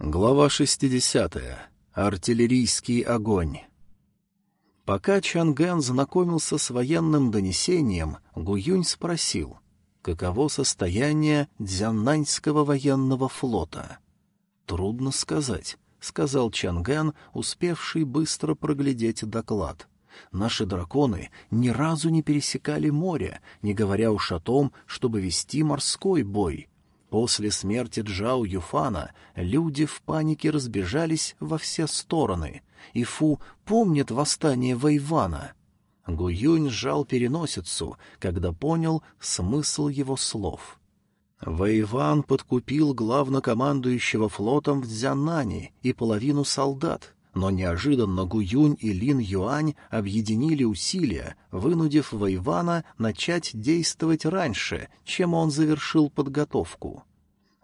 Глава 60. Артиллерийский огонь. Пока Чангэн знакомился с военным донесением, Гуюнь спросил, каково состояние Дзяннаньского военного флота. «Трудно сказать», — сказал Чангэн, успевший быстро проглядеть доклад. «Наши драконы ни разу не пересекали море, не говоря уж о том, чтобы вести морской бой». После смерти Джао Юфана люди в панике разбежались во все стороны, и Фу помнит восстание Вайвана. Гуюнь сжал переносицу, когда понял смысл его слов. Вайван подкупил главнокомандующего флотом в Дзянане и половину солдат, но неожиданно Гуюнь и Лин Юань объединили усилия, вынудив Вайвана начать действовать раньше, чем он завершил подготовку.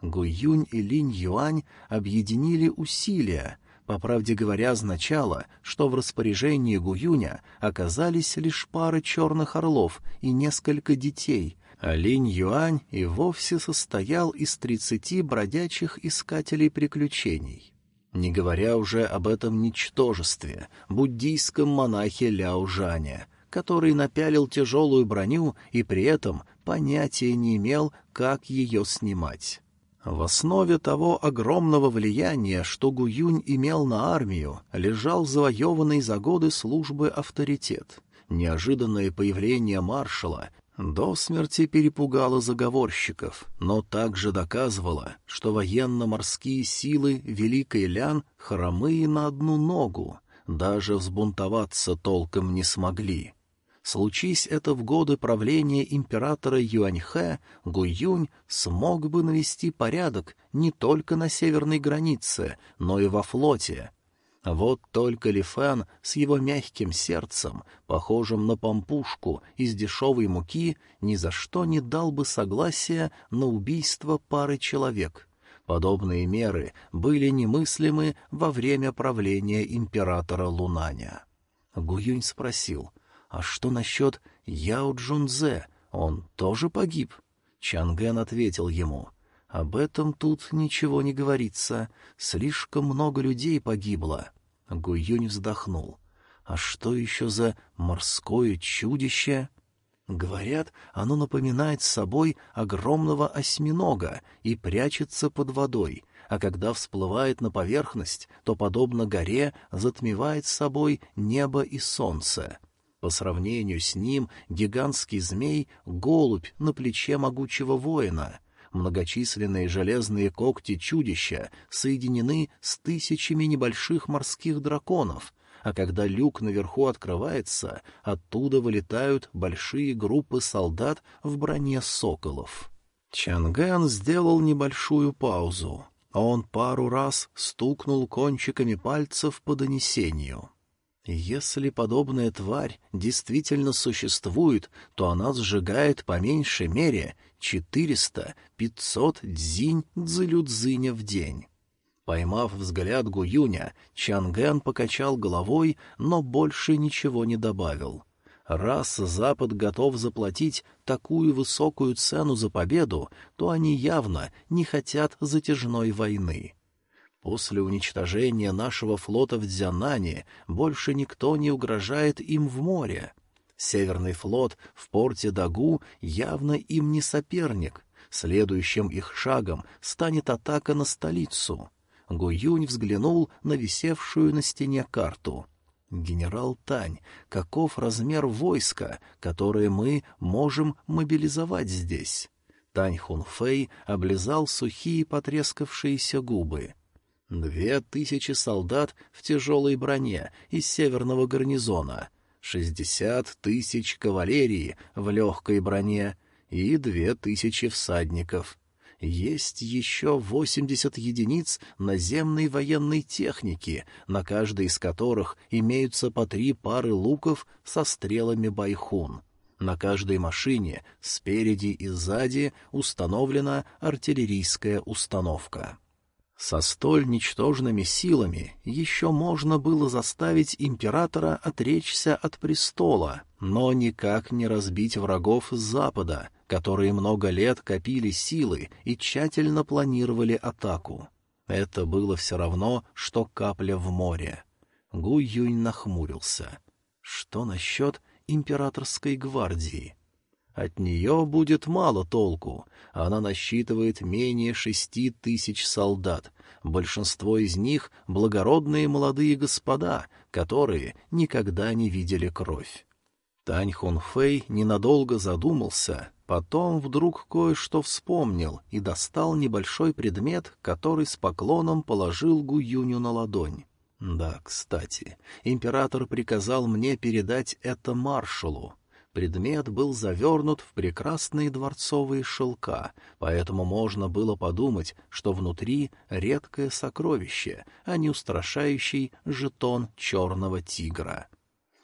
Гуюнь и Лин Юань объединили усилия, по правде говоря, означало, что в распоряжении Гуюня оказались лишь пара черных орлов и несколько детей, а Линь Юань и вовсе состоял из тридцати бродячих искателей приключений не говоря уже об этом ничтожестве, буддийском монахе Ляо Жаня, который напялил тяжелую броню и при этом понятия не имел, как ее снимать. В основе того огромного влияния, что Гуюнь имел на армию, лежал завоеванный за годы службы авторитет. Неожиданное появление маршала до смерти перепугала заговорщиков, но также доказывала, что военно-морские силы Великой Лян хромые на одну ногу, даже взбунтоваться толком не смогли. Случись это в годы правления императора Юаньхэ, Гуюнь смог бы навести порядок не только на северной границе, но и во флоте, вот только Лифан с его мягким сердцем, похожим на помпушку из дешевой муки, ни за что не дал бы согласия на убийство пары человек. Подобные меры были немыслимы во время правления императора Лунаня. Гуюнь спросил, «А что насчет Яо Джунзе? Он тоже погиб?» Чанген ответил ему, об этом тут ничего не говорится. Слишком много людей погибло. Гуюнь вздохнул. А что еще за морское чудище? Говорят, оно напоминает собой огромного осьминога и прячется под водой, а когда всплывает на поверхность, то, подобно горе, затмевает собой небо и солнце. По сравнению с ним гигантский змей — голубь на плече могучего воина — Многочисленные железные когти чудища соединены с тысячами небольших морских драконов, а когда люк наверху открывается, оттуда вылетают большие группы солдат в броне соколов. Чангэн сделал небольшую паузу. Он пару раз стукнул кончиками пальцев по донесению. Если подобная тварь действительно существует, то она сжигает по меньшей мере четыреста-пятьсот дзинь дзылюдзыня в день. Поймав взгляд Гуюня, Чангэн покачал головой, но больше ничего не добавил. Раз Запад готов заплатить такую высокую цену за победу, то они явно не хотят затяжной войны. После уничтожения нашего флота в Дзянане больше никто не угрожает им в море. Северный флот в порте Дагу явно им не соперник. Следующим их шагом станет атака на столицу. Гуюнь взглянул на висевшую на стене карту. «Генерал Тань, каков размер войска, которое мы можем мобилизовать здесь?» Тань Хунфэй облизал сухие потрескавшиеся губы. «Две тысячи солдат в тяжелой броне из северного гарнизона, шестьдесят тысяч кавалерии в легкой броне и две тысячи всадников. Есть еще восемьдесят единиц наземной военной техники, на каждой из которых имеются по три пары луков со стрелами байхун. На каждой машине спереди и сзади установлена артиллерийская установка. Со столь ничтожными силами еще можно было заставить императора отречься от престола, но никак не разбить врагов с запада, которые много лет копили силы и тщательно планировали атаку. Это было все равно, что капля в море. Гу Юнь нахмурился. Что насчет императорской гвардии? От нее будет мало толку. Она насчитывает менее шести тысяч солдат. Большинство из них — благородные молодые господа, которые никогда не видели кровь. Тань Хунфэй ненадолго задумался, потом вдруг кое-что вспомнил и достал небольшой предмет, который с поклоном положил Гуюню на ладонь. Да, кстати, император приказал мне передать это маршалу. Предмет был завернут в прекрасные дворцовые шелка, поэтому можно было подумать, что внутри редкое сокровище, а не устрашающий жетон черного тигра.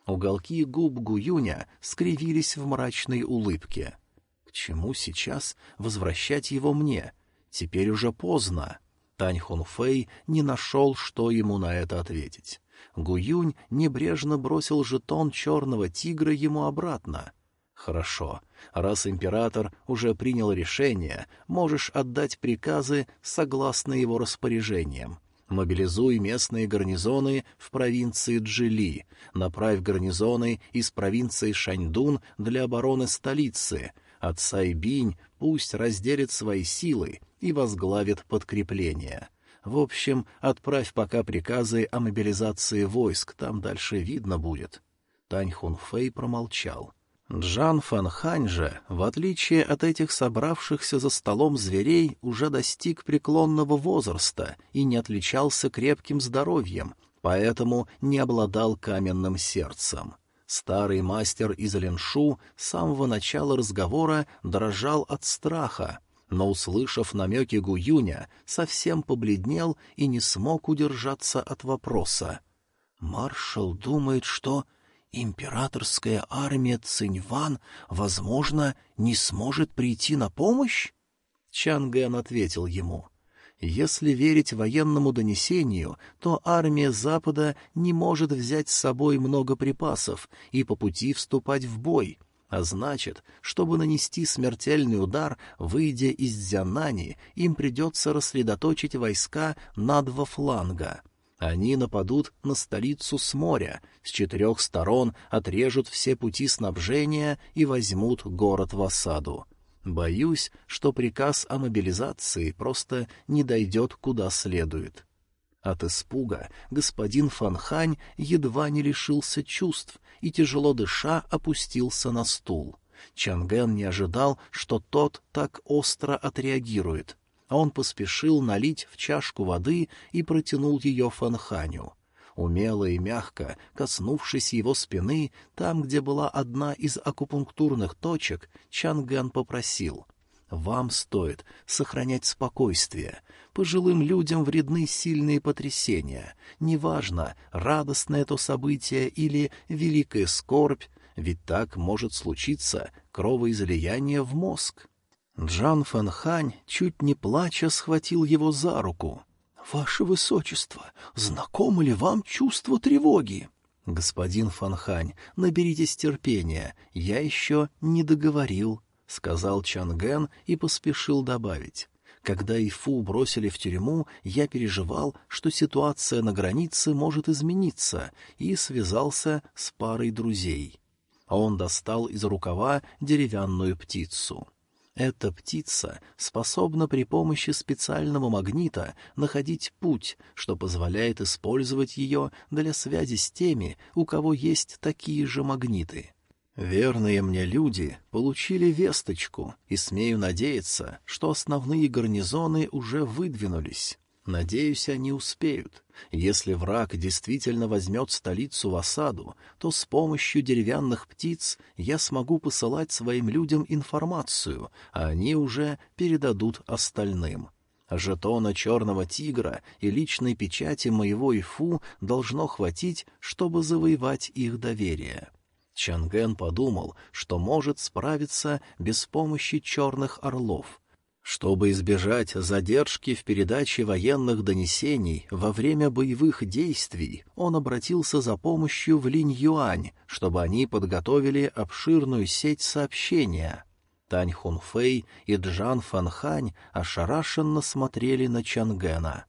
Уголки губ Гуюня скривились в мрачной улыбке. К чему сейчас возвращать его мне? Теперь уже поздно. Тань Хунфэй не нашел, что ему на это ответить. Гуюнь небрежно бросил жетон черного тигра ему обратно. «Хорошо. Раз император уже принял решение, можешь отдать приказы согласно его распоряжениям. Мобилизуй местные гарнизоны в провинции Джили, направь гарнизоны из провинции Шаньдун для обороны столицы, а Цайбинь пусть разделит свои силы и возглавит подкрепление. В общем, отправь пока приказы о мобилизации войск, там дальше видно будет. Тань Хунфэй промолчал. Джан Фанхань же, в отличие от этих собравшихся за столом зверей, уже достиг преклонного возраста и не отличался крепким здоровьем, поэтому не обладал каменным сердцем. Старый мастер из Леншу с самого начала разговора дрожал от страха, но, услышав намеки Гуюня, совсем побледнел и не смог удержаться от вопроса. «Маршал думает, что императорская армия Циньван, возможно, не сможет прийти на помощь?» Чангэн ответил ему. Если верить военному донесению, то армия Запада не может взять с собой много припасов и по пути вступать в бой, а значит, чтобы нанести смертельный удар, выйдя из Дзянани, им придется рассредоточить войска на два фланга. Они нападут на столицу с моря, с четырех сторон отрежут все пути снабжения и возьмут город в осаду. Боюсь, что приказ о мобилизации просто не дойдет куда следует. От испуга господин Фанхань едва не лишился чувств и, тяжело дыша, опустился на стул. Чанген не ожидал, что тот так остро отреагирует, он поспешил налить в чашку воды и протянул ее Фанханю. Умело и мягко, коснувшись его спины, там, где была одна из акупунктурных точек, Чанган попросил — вам стоит сохранять спокойствие. Пожилым людям вредны сильные потрясения. Неважно, радостное это событие или великая скорбь, ведь так может случиться кровоизлияние в мозг. Джан Фэнхань, чуть не плача, схватил его за руку. «Ваше Высочество, знакомо ли вам чувство тревоги?» «Господин Фанхань, наберитесь терпения, я еще не договорил», — сказал Чанген и поспешил добавить. «Когда Ифу бросили в тюрьму, я переживал, что ситуация на границе может измениться, и связался с парой друзей». Он достал из рукава деревянную птицу. Эта птица способна при помощи специального магнита находить путь, что позволяет использовать ее для связи с теми, у кого есть такие же магниты. Верные мне люди получили весточку, и смею надеяться, что основные гарнизоны уже выдвинулись. Надеюсь, они успеют. Если враг действительно возьмет столицу в осаду, то с помощью деревянных птиц я смогу посылать своим людям информацию, а они уже передадут остальным. Жетона черного тигра и личной печати моего Ифу должно хватить, чтобы завоевать их доверие. Чанген подумал, что может справиться без помощи черных орлов, чтобы избежать задержки в передаче военных донесений во время боевых действий, он обратился за помощью в Линь-Юань, чтобы они подготовили обширную сеть сообщения. Тань Хунфэй и Джан Фанхань ошарашенно смотрели на Чангена.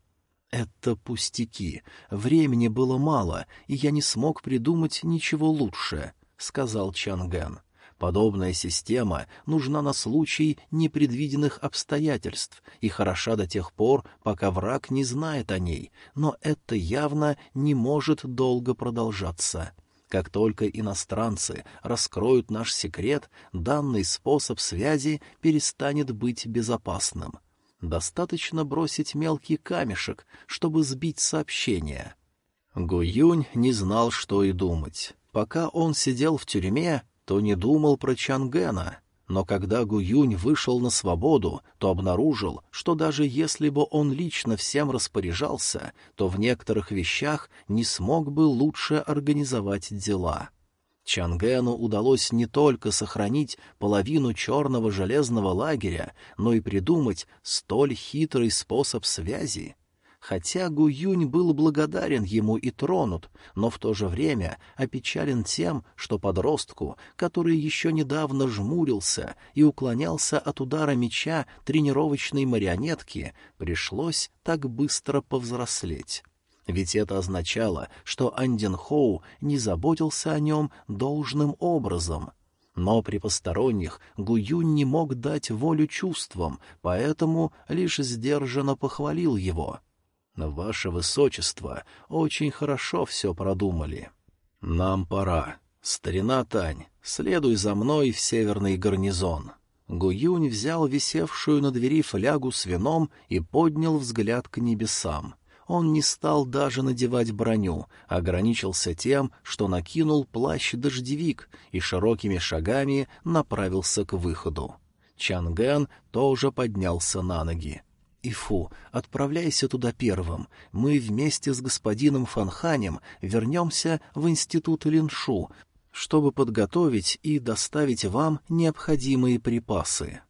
Это пустяки. Времени было мало, и я не смог придумать ничего лучше, — сказал Чанген. Подобная система нужна на случай непредвиденных обстоятельств и хороша до тех пор, пока враг не знает о ней, но это явно не может долго продолжаться. Как только иностранцы раскроют наш секрет, данный способ связи перестанет быть безопасным. Достаточно бросить мелкий камешек, чтобы сбить сообщение. Гуюнь не знал, что и думать. Пока он сидел в тюрьме, то не думал про Чангена, но когда Гуюнь вышел на свободу, то обнаружил, что даже если бы он лично всем распоряжался, то в некоторых вещах не смог бы лучше организовать дела. Чангену удалось не только сохранить половину черного железного лагеря, но и придумать столь хитрый способ связи. Хотя Гуюнь был благодарен ему и тронут, но в то же время опечален тем, что подростку, который еще недавно жмурился и уклонялся от удара меча тренировочной марионетки, пришлось так быстро повзрослеть. Ведь это означало, что Андин Хоу не заботился о нем должным образом. Но при посторонних Гуюнь не мог дать волю чувствам, поэтому лишь сдержанно похвалил его. «Ваше Высочество, очень хорошо все продумали. Нам пора. Старина Тань, следуй за мной в северный гарнизон». Гуюнь взял висевшую на двери флягу с вином и поднял взгляд к небесам — он не стал даже надевать броню, ограничился тем, что накинул плащ-дождевик и широкими шагами направился к выходу. Чангэн тоже поднялся на ноги. «Ифу, отправляйся туда первым. Мы вместе с господином Фанханем вернемся в институт Линшу, чтобы подготовить и доставить вам необходимые припасы».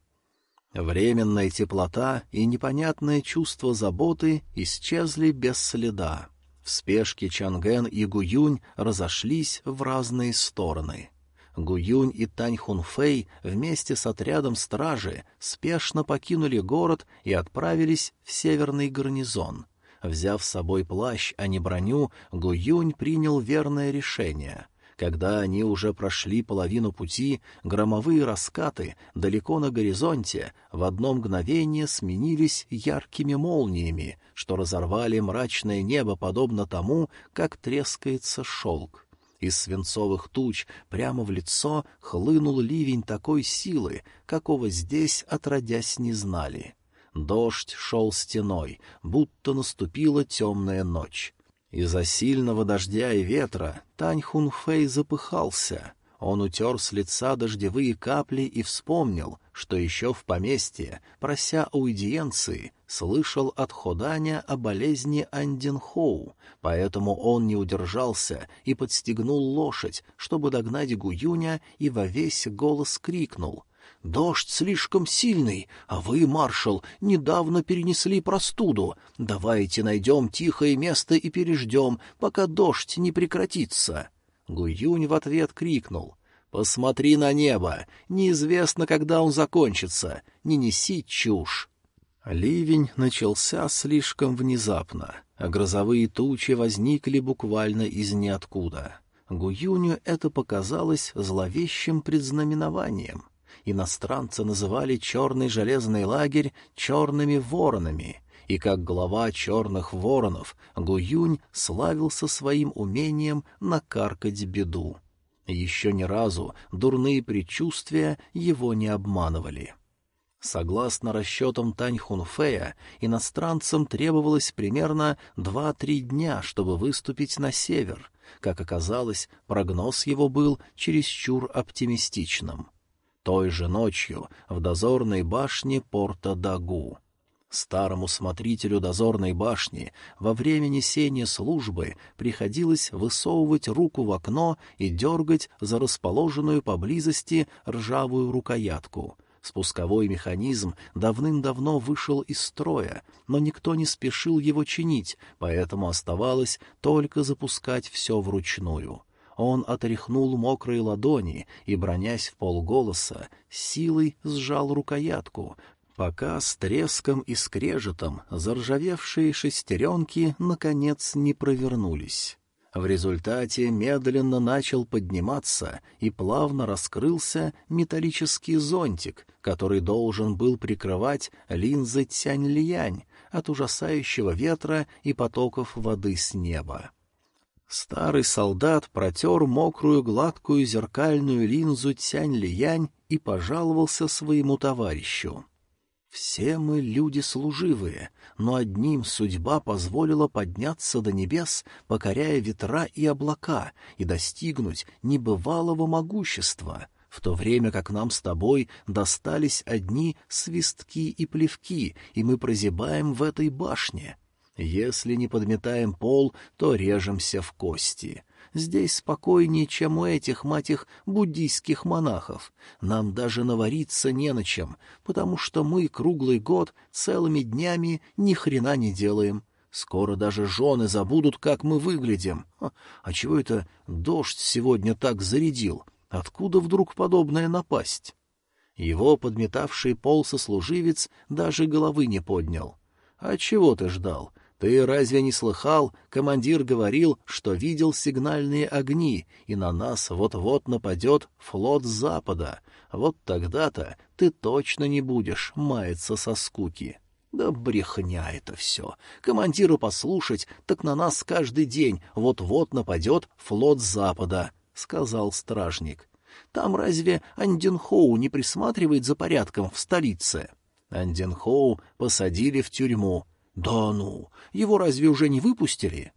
Временная теплота и непонятное чувство заботы исчезли без следа. В спешке Чанген и Гуюнь разошлись в разные стороны. Гуюнь и Тань Хунфэй вместе с отрядом стражи спешно покинули город и отправились в северный гарнизон. Взяв с собой плащ, а не броню, Гуюнь принял верное решение — когда они уже прошли половину пути, громовые раскаты далеко на горизонте в одно мгновение сменились яркими молниями, что разорвали мрачное небо подобно тому, как трескается шелк. Из свинцовых туч прямо в лицо хлынул ливень такой силы, какого здесь отродясь не знали. Дождь шел стеной, будто наступила темная ночь. Из-за сильного дождя и ветра Тань Хунфэй запыхался. Он утер с лица дождевые капли и вспомнил, что еще в поместье, прося аудиенции, слышал от Ходаня о болезни Андинхоу, поэтому он не удержался и подстегнул лошадь, чтобы догнать Гуюня, и во весь голос крикнул — Дождь слишком сильный, а вы, маршал, недавно перенесли простуду. Давайте найдем тихое место и переждем, пока дождь не прекратится. Гуюнь в ответ крикнул. «Посмотри на небо! Неизвестно, когда он закончится. Не неси чушь!» Ливень начался слишком внезапно, а грозовые тучи возникли буквально из ниоткуда. Гуюню это показалось зловещим предзнаменованием иностранцы называли черный железный лагерь черными воронами, и как глава черных воронов Гуюнь славился своим умением накаркать беду. Еще ни разу дурные предчувствия его не обманывали. Согласно расчетам Тань Хунфея, иностранцам требовалось примерно два-три дня, чтобы выступить на север. Как оказалось, прогноз его был чересчур оптимистичным той же ночью в дозорной башне порта Дагу. Старому смотрителю дозорной башни во время несения службы приходилось высовывать руку в окно и дергать за расположенную поблизости ржавую рукоятку. Спусковой механизм давным-давно вышел из строя, но никто не спешил его чинить, поэтому оставалось только запускать все вручную. Он отряхнул мокрые ладони и, бронясь в полголоса, силой сжал рукоятку, пока с треском и скрежетом заржавевшие шестеренки наконец не провернулись. В результате медленно начал подниматься и плавно раскрылся металлический зонтик, который должен был прикрывать линзы Тянь-Лиянь от ужасающего ветра и потоков воды с неба. Старый солдат протер мокрую гладкую зеркальную линзу Тянь-Лиянь и пожаловался своему товарищу. Все мы люди служивые, но одним судьба позволила подняться до небес, покоряя ветра и облака, и достигнуть небывалого могущества, в то время как нам с тобой достались одни свистки и плевки, и мы прозябаем в этой башне. Если не подметаем пол, то режемся в кости. Здесь спокойнее, чем у этих, мать их, буддийских монахов. Нам даже навариться не на чем, потому что мы круглый год целыми днями ни хрена не делаем. Скоро даже жены забудут, как мы выглядим. А чего это дождь сегодня так зарядил? Откуда вдруг подобная напасть? Его подметавший пол сослуживец даже головы не поднял. — А чего ты ждал? Ты разве не слыхал? Командир говорил, что видел сигнальные огни, и на нас вот-вот нападет флот Запада. Вот тогда-то ты точно не будешь маяться со скуки. Да брехня это все. Командиру послушать, так на нас каждый день вот-вот нападет флот Запада, — сказал стражник. Там разве Анденхоу не присматривает за порядком в столице? Анденхоу посадили в тюрьму, «Да ну! Его разве уже не выпустили?»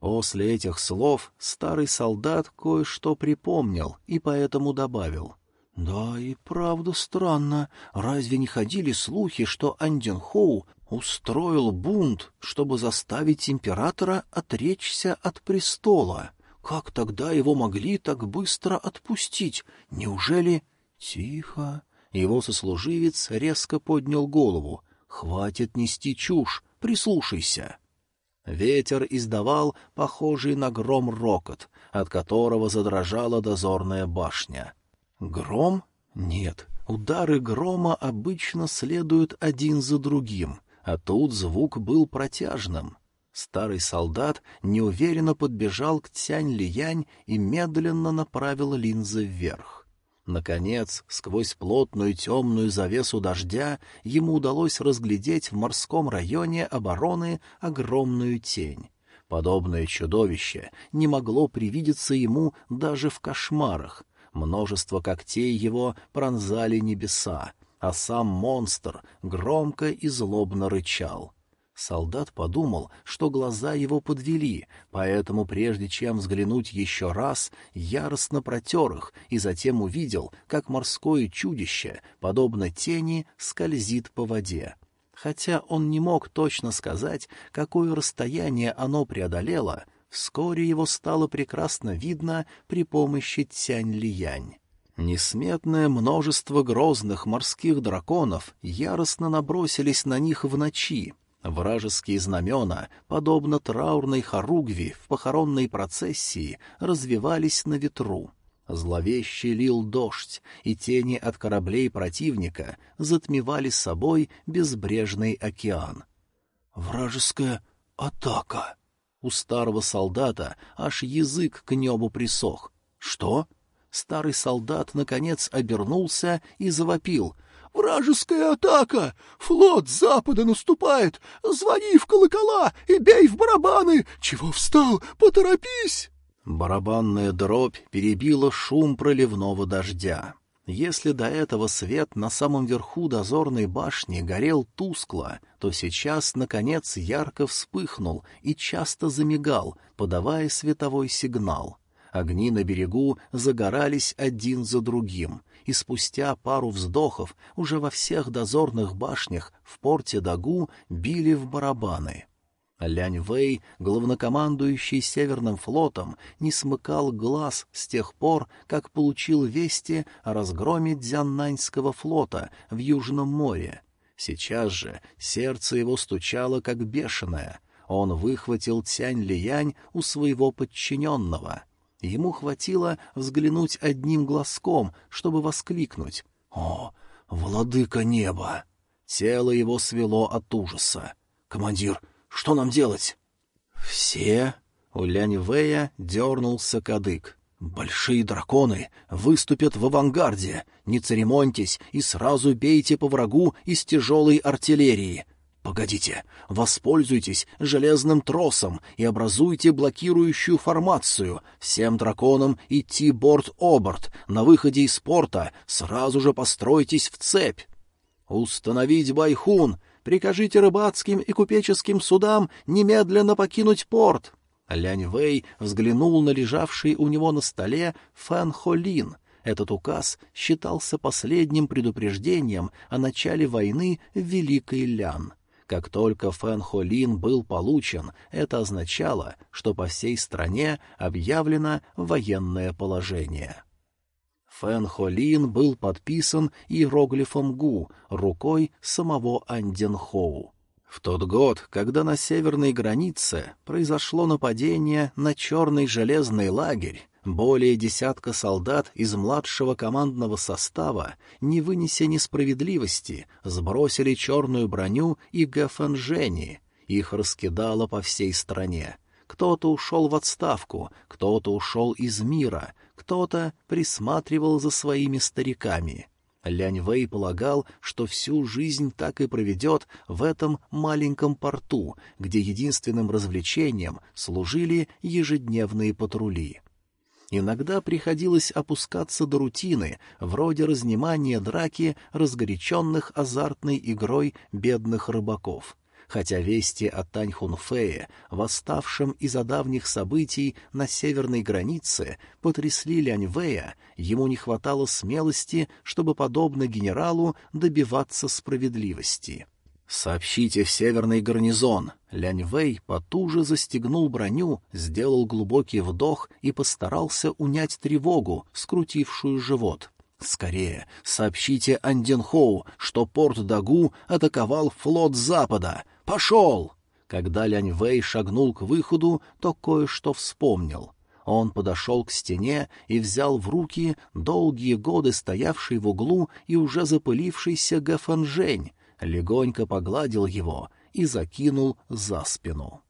После этих слов старый солдат кое-что припомнил и поэтому добавил. «Да и правда странно. Разве не ходили слухи, что Анденхоу устроил бунт, чтобы заставить императора отречься от престола? Как тогда его могли так быстро отпустить? Неужели...» «Тихо!» Его сослуживец резко поднял голову. «Хватит нести чушь. Прислушайся. Ветер издавал похожий на гром рокот, от которого задрожала дозорная башня. Гром? Нет, удары грома обычно следуют один за другим, а тут звук был протяжным. Старый солдат неуверенно подбежал к Тянь-Лиянь и медленно направил линзы вверх. Наконец, сквозь плотную темную завесу дождя ему удалось разглядеть в морском районе обороны огромную тень. Подобное чудовище не могло привидеться ему даже в кошмарах. Множество когтей его пронзали небеса, а сам монстр громко и злобно рычал — Солдат подумал, что глаза его подвели, поэтому, прежде чем взглянуть еще раз, яростно протер их и затем увидел, как морское чудище, подобно тени, скользит по воде. Хотя он не мог точно сказать, какое расстояние оно преодолело, вскоре его стало прекрасно видно при помощи Тянь-Лиянь. Несметное множество грозных морских драконов яростно набросились на них в ночи, Вражеские знамена, подобно траурной хоругви в похоронной процессии, развивались на ветру. Зловеще лил дождь, и тени от кораблей противника затмевали собой безбрежный океан. «Вражеская атака!» У старого солдата аж язык к небу присох. «Что?» Старый солдат, наконец, обернулся и завопил — Вражеская атака! Флот запада наступает! Звони в колокола и бей в барабаны! Чего встал? Поторопись!» Барабанная дробь перебила шум проливного дождя. Если до этого свет на самом верху дозорной башни горел тускло, то сейчас, наконец, ярко вспыхнул и часто замигал, подавая световой сигнал. Огни на берегу загорались один за другим, и спустя пару вздохов уже во всех дозорных башнях в порте Дагу били в барабаны. Лянь Вэй, главнокомандующий Северным флотом, не смыкал глаз с тех пор, как получил вести о разгроме Дзяннаньского флота в Южном море. Сейчас же сердце его стучало, как бешеное. Он выхватил Цянь-Лиянь у своего подчиненного. Ему хватило взглянуть одним глазком, чтобы воскликнуть. «О, владыка неба!» Тело его свело от ужаса. «Командир, что нам делать?» «Все...» — у Лянь Вэя дернулся кадык. «Большие драконы выступят в авангарде. Не церемоньтесь и сразу бейте по врагу из тяжелой артиллерии. Погодите, воспользуйтесь железным тросом и образуйте блокирующую формацию. Всем драконам идти борт-оборт. На выходе из порта сразу же постройтесь в цепь. Установить байхун. Прикажите рыбацким и купеческим судам немедленно покинуть порт. Лянь Вэй взглянул на лежавший у него на столе Фэн Холин. Этот указ считался последним предупреждением о начале войны в Великой Лян. Как только Фэн Холин был получен, это означало, что по всей стране объявлено военное положение. Фэн Холин был подписан иероглифом Гу рукой самого Анден Хоу. В тот год, когда на северной границе произошло нападение на черный железный лагерь, более десятка солдат из младшего командного состава, не вынеся несправедливости, сбросили черную броню и гафанжени. Их раскидало по всей стране. Кто-то ушел в отставку, кто-то ушел из мира, кто-то присматривал за своими стариками. Лянь Вэй полагал, что всю жизнь так и проведет в этом маленьком порту, где единственным развлечением служили ежедневные патрули. Иногда приходилось опускаться до рутины, вроде разнимания драки разгоряченных азартной игрой бедных рыбаков. Хотя вести о Таньхунфее, восставшем из-за давних событий на северной границе, потрясли Ляньвэя, ему не хватало смелости, чтобы, подобно генералу, добиваться справедливости. «Сообщите в северный гарнизон!» Лянь Вэй потуже застегнул броню, сделал глубокий вдох и постарался унять тревогу, скрутившую живот. «Скорее, сообщите Анденхоу, что порт Дагу атаковал флот Запада! Пошел!» Когда Лянь Вэй шагнул к выходу, то кое-что вспомнил. Он подошел к стене и взял в руки долгие годы стоявший в углу и уже запылившийся Гафанжень, легонько погладил его и закинул за спину.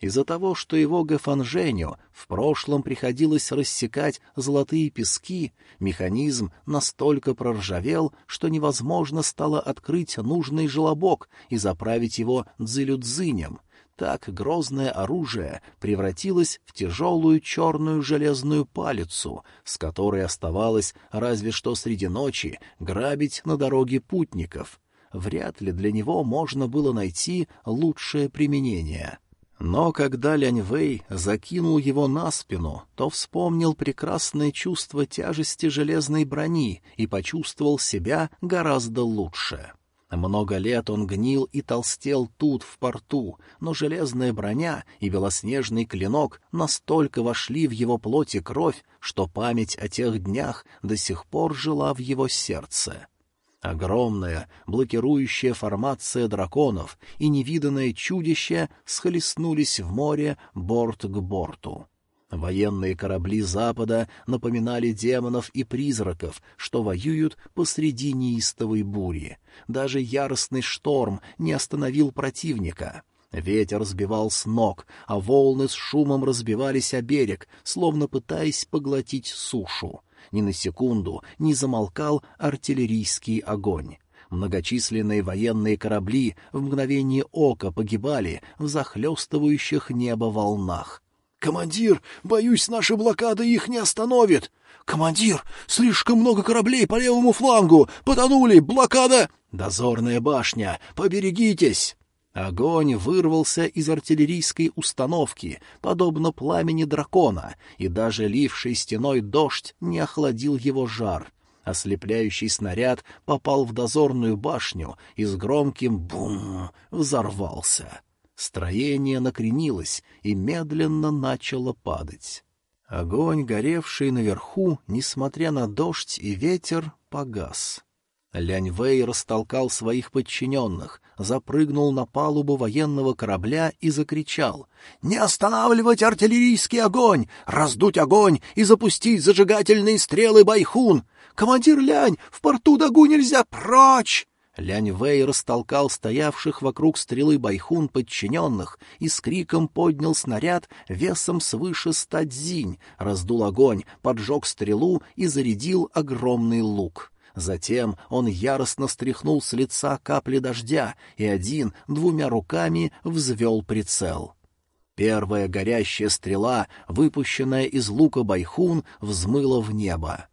Из-за того, что его Гафанженю в прошлом приходилось рассекать золотые пески, механизм настолько проржавел, что невозможно стало открыть нужный желобок и заправить его дзылю-дзынем. Так грозное оружие превратилось в тяжелую черную железную палицу, с которой оставалось разве что среди ночи грабить на дороге путников — вряд ли для него можно было найти лучшее применение. Но когда Лянь Вэй закинул его на спину, то вспомнил прекрасное чувство тяжести железной брони и почувствовал себя гораздо лучше. Много лет он гнил и толстел тут, в порту, но железная броня и белоснежный клинок настолько вошли в его плоть и кровь, что память о тех днях до сих пор жила в его сердце. Огромная, блокирующая формация драконов и невиданное чудище схлестнулись в море борт к борту. Военные корабли Запада напоминали демонов и призраков, что воюют посреди неистовой бури. Даже яростный шторм не остановил противника. Ветер сбивал с ног, а волны с шумом разбивались о берег, словно пытаясь поглотить сушу ни на секунду не замолкал артиллерийский огонь. Многочисленные военные корабли в мгновение ока погибали в захлестывающих небо волнах. «Командир, боюсь, наша блокада их не остановит!» «Командир, слишком много кораблей по левому флангу! Потонули! Блокада!» «Дозорная башня! Поберегитесь!» Огонь вырвался из артиллерийской установки, подобно пламени дракона, и даже ливший стеной дождь не охладил его жар. Ослепляющий снаряд попал в дозорную башню и с громким «бум» взорвался. Строение накренилось и медленно начало падать. Огонь, горевший наверху, несмотря на дождь и ветер, погас. Лянь Вэй растолкал своих подчиненных, запрыгнул на палубу военного корабля и закричал «Не останавливать артиллерийский огонь! Раздуть огонь и запустить зажигательные стрелы Байхун! Командир Лянь, в порту Дагу нельзя! Прочь!» Лянь Вэй растолкал стоявших вокруг стрелы байхун подчиненных и с криком поднял снаряд весом свыше ста дзинь, раздул огонь, поджег стрелу и зарядил огромный лук. Затем он яростно стряхнул с лица капли дождя и один двумя руками взвел прицел. Первая горящая стрела, выпущенная из лука байхун, взмыла в небо.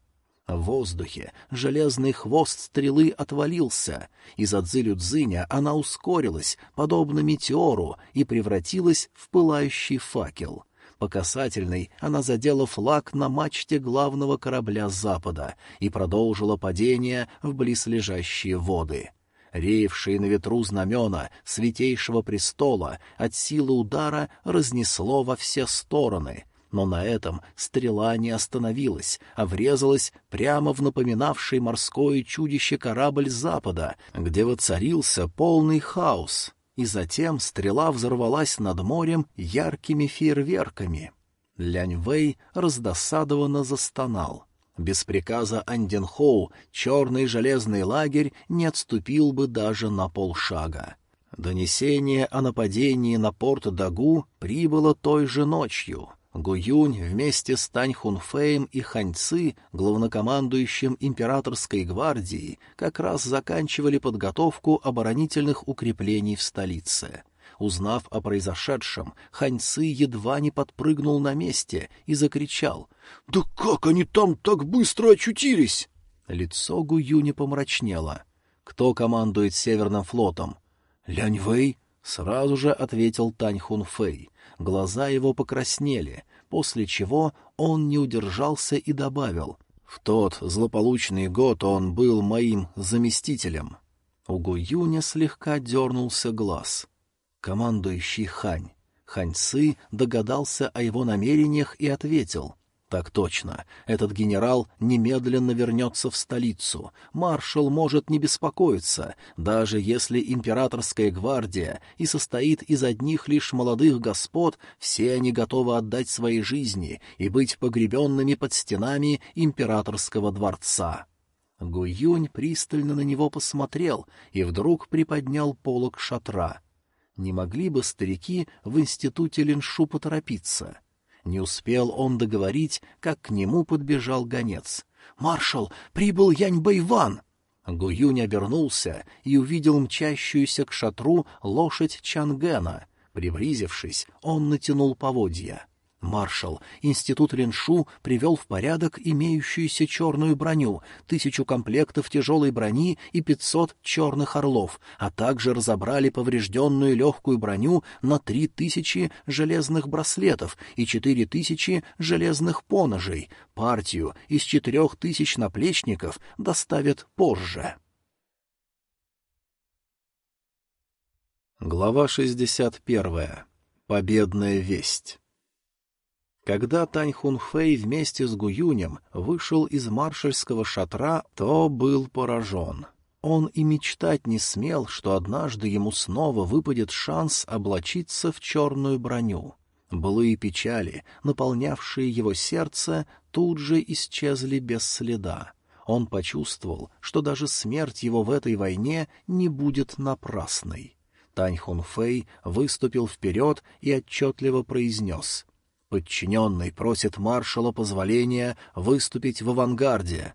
В воздухе железный хвост стрелы отвалился. Из-за дзыня она ускорилась, подобно метеору, и превратилась в пылающий факел. По касательной она задела флаг на мачте главного корабля Запада и продолжила падение в близлежащие воды. Реевшие на ветру знамена Святейшего Престола от силы удара разнесло во все стороны — но на этом стрела не остановилась, а врезалась прямо в напоминавший морское чудище корабль Запада, где воцарился полный хаос, и затем стрела взорвалась над морем яркими фейерверками. Лянь Вэй раздосадованно застонал. Без приказа Анденхоу черный железный лагерь не отступил бы даже на полшага. Донесение о нападении на порт Дагу прибыло той же ночью. Гуюнь вместе с Тань Хунфеем и Ханьцы, главнокомандующим императорской гвардии, как раз заканчивали подготовку оборонительных укреплений в столице. Узнав о произошедшем, Ханьцы едва не подпрыгнул на месте и закричал «Да как они там так быстро очутились?» Лицо Гуюни помрачнело. «Кто командует Северным флотом?» «Лянь Вэй», — сразу же ответил Тань Хунфэй глаза его покраснели, после чего он не удержался и добавил «В тот злополучный год он был моим заместителем». У Гуюня слегка дернулся глаз. Командующий Хань. Хань Ци догадался о его намерениях и ответил — так точно. Этот генерал немедленно вернется в столицу. Маршал может не беспокоиться, даже если императорская гвардия и состоит из одних лишь молодых господ, все они готовы отдать свои жизни и быть погребенными под стенами императорского дворца. Гуюнь пристально на него посмотрел и вдруг приподнял полог шатра. Не могли бы старики в институте Линшу поторопиться? — не успел он договорить, как к нему подбежал гонец. «Маршал, прибыл Янь Бэйван!» Гуюнь обернулся и увидел мчащуюся к шатру лошадь Чангена. Приблизившись, он натянул поводья. Маршал, институт Реншу привел в порядок имеющуюся черную броню, тысячу комплектов тяжелой брони и пятьсот черных орлов, а также разобрали поврежденную легкую броню на три тысячи железных браслетов и четыре тысячи железных поножей. Партию из четырех тысяч наплечников доставят позже. Глава шестьдесят первая. Победная весть. Когда Тань Хунфэй вместе с Гуюнем вышел из маршальского шатра, то был поражен. Он и мечтать не смел, что однажды ему снова выпадет шанс облачиться в черную броню. Былые печали, наполнявшие его сердце, тут же исчезли без следа. Он почувствовал, что даже смерть его в этой войне не будет напрасной. Тань Хунфэй выступил вперед и отчетливо произнес — Подчиненный просит маршала позволения выступить в авангарде.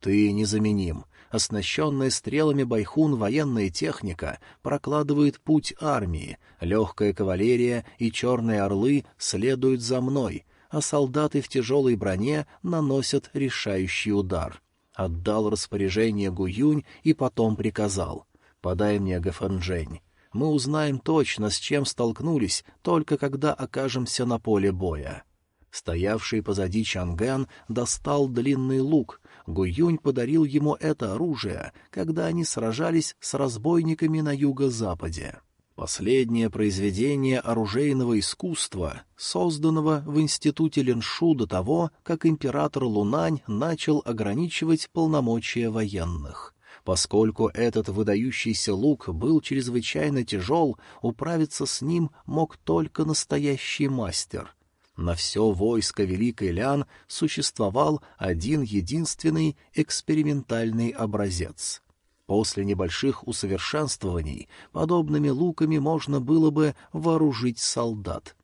Ты незаменим. Оснащенная стрелами байхун военная техника прокладывает путь армии, легкая кавалерия и черные орлы следуют за мной, а солдаты в тяжелой броне наносят решающий удар. Отдал распоряжение Гуюнь и потом приказал. «Подай мне Гафанжень мы узнаем точно, с чем столкнулись, только когда окажемся на поле боя. Стоявший позади Чангэн достал длинный лук. Гуюнь подарил ему это оружие, когда они сражались с разбойниками на юго-западе. Последнее произведение оружейного искусства, созданного в институте Леншу до того, как император Лунань начал ограничивать полномочия военных. Поскольку этот выдающийся лук был чрезвычайно тяжел, управиться с ним мог только настоящий мастер. На все войско Великой Лян существовал один единственный экспериментальный образец. После небольших усовершенствований подобными луками можно было бы вооружить солдат.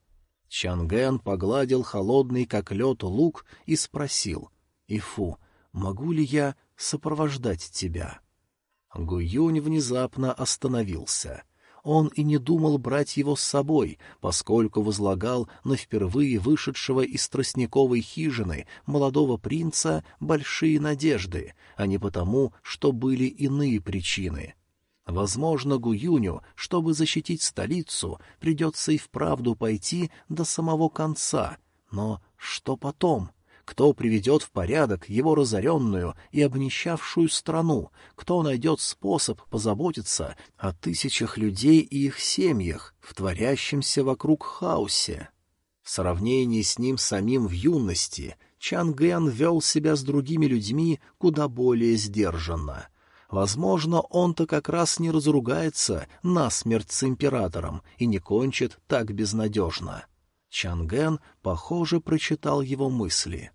Чанген погладил холодный, как лед, лук и спросил, «Ифу, могу ли я сопровождать тебя?» Гуюнь внезапно остановился. Он и не думал брать его с собой, поскольку возлагал на впервые вышедшего из тростниковой хижины молодого принца большие надежды, а не потому, что были иные причины. Возможно, Гуюню, чтобы защитить столицу, придется и вправду пойти до самого конца. Но что потом? Кто приведет в порядок его разоренную и обнищавшую страну? Кто найдет способ позаботиться о тысячах людей и их семьях, в творящемся вокруг хаосе? В сравнении с ним самим в юности Чан Ген вел себя с другими людьми куда более сдержанно. Возможно, он-то как раз не разругается насмерть с императором и не кончит так безнадежно. Чанген, похоже, прочитал его мысли.